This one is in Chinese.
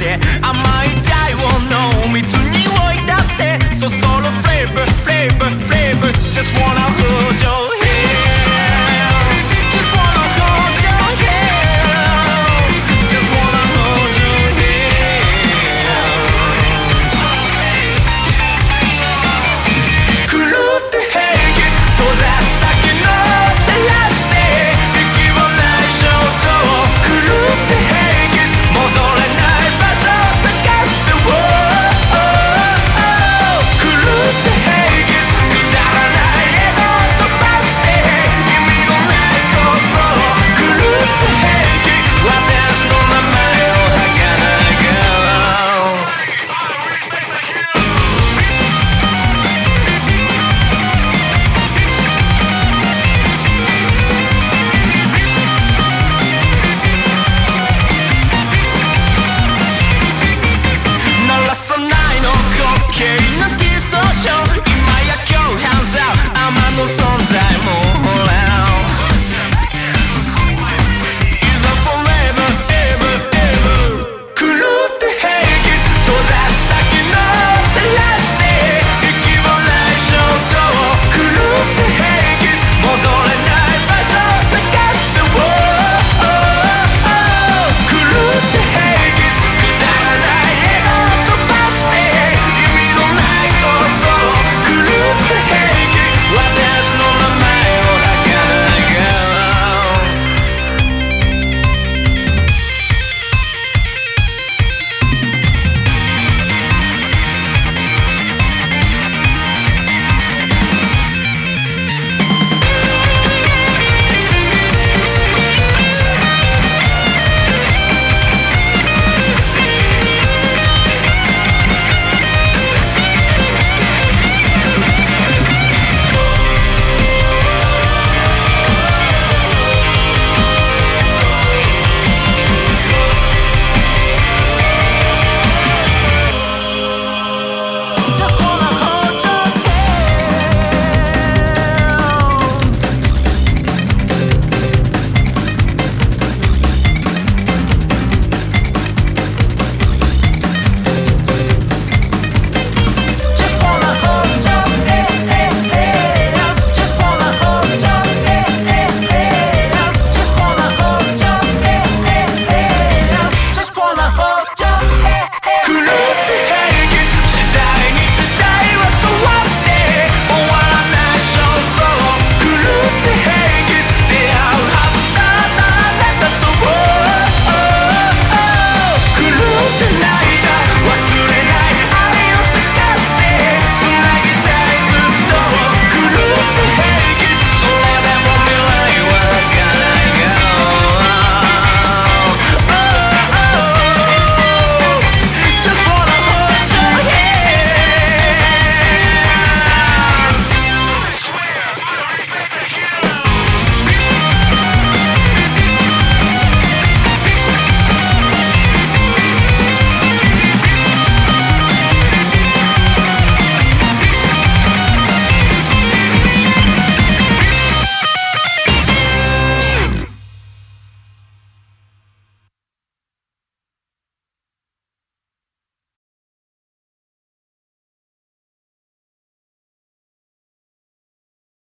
谁